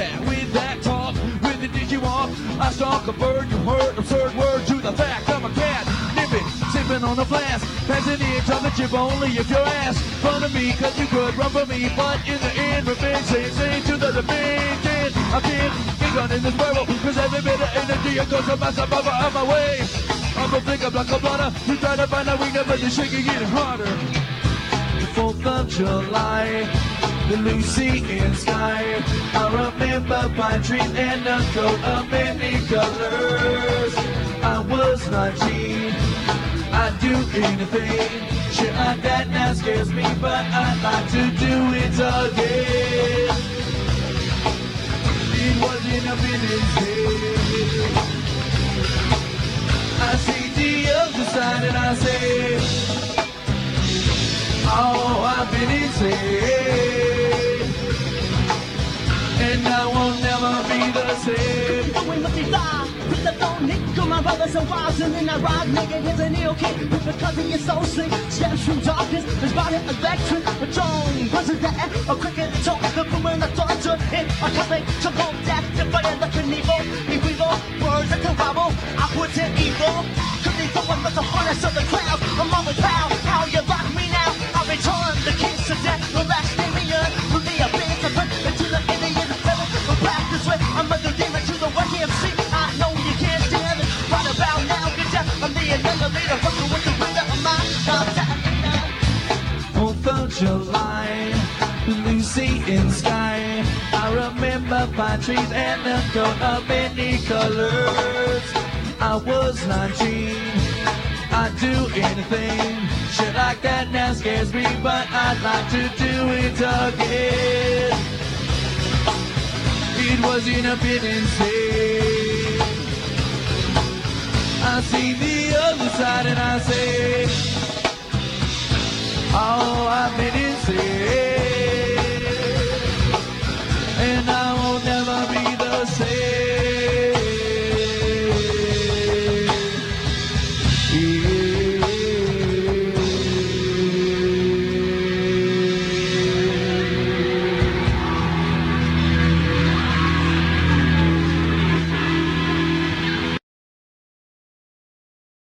that with that talk, with the did you walk? I stalk a bird, you heard absurd word to the fact I'm a cat. Nipping, sipping on a flask, passing it on the chip only if your ass front of me, cause you could run for me, but in the end, revenge, say, say to the defendant. I can't get on in this barrel, cause every bit of energy goes to myself over on my way. I'm a flick up like a blotter, you try to find a weakness, but you're shaking it harder. The 4th of July, the Lucian sky. I remember my trees and a coat of many colors. I was 19, I'd do anything. Shit like that now scares me, but I'd like to do it again. It wasn't a minute's day. I see the other side and I say, Oh, I've been insane. With the phone my brothers and wives, and then I ride nigga, here's an ill kid, because he is so slick, steps from darkness, his body electric, a drone, buzzes the air, a cricket talk, the and the thunder, in a cosmic, to go death, the fire, like an evil, if we go, words that can wobble, I put in evil, pine trees and a coat of many colors. I was 19, I'd do anything. Shit like that now scares me, but I'd like to do it again. It wasn't a bit insane. I see the other side and I say,